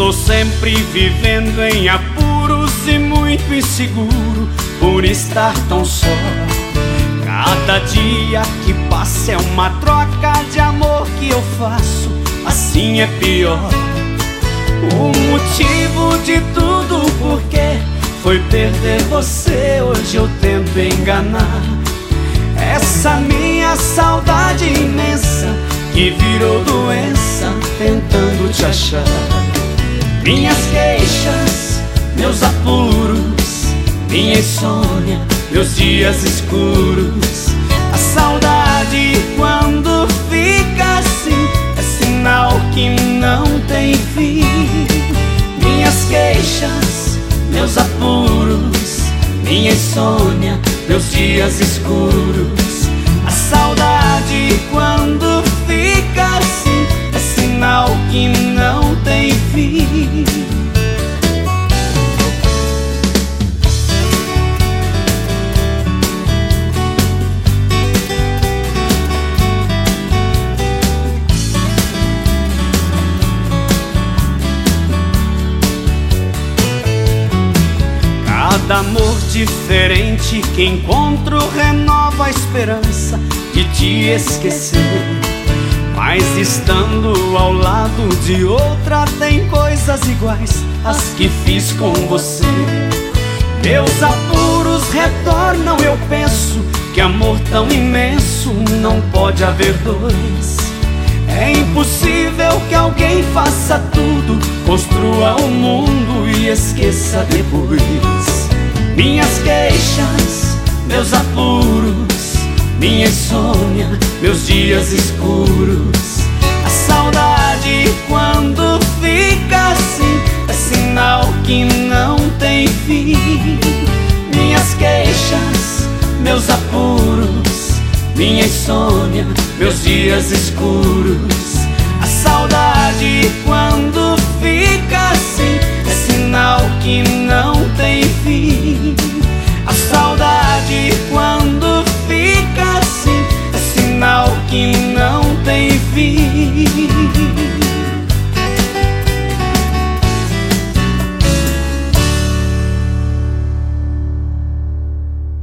Estou sempre vivendo em apuros e muito inseguro por estar tão só. Cada dia que passa é uma troca de amor que eu faço, assim é pior. O motivo de tudo porque foi perder você, hoje eu tento enganar. Essa minha saudade imensa que virou doença tentando te achar. Minhas queixas, meus apuros, minha insônia, meus dias escuros. A saudade quando fica assim é sinal que não tem fim. Minhas queixas, meus apuros, minha insônia, meus dias escuros. A saudade quando fica assim é sinal que não tem fim. Cada amor diferente que encontro renova a esperança de te esquecer. Mas estando ao lado de outra, tem coisas iguais às que fiz com você. Meus apuros retornam, eu penso que amor tão imenso não pode haver dois. É impossível que alguém faça tudo, construa o um mundo e esqueça depois. Minhas queixas, meus apuros, minha insônia, meus dias escuros. A saudade quando fica assim é sinal que não tem fim. Minhas queixas, meus apuros, minha insônia, meus dias escuros. A saudade quando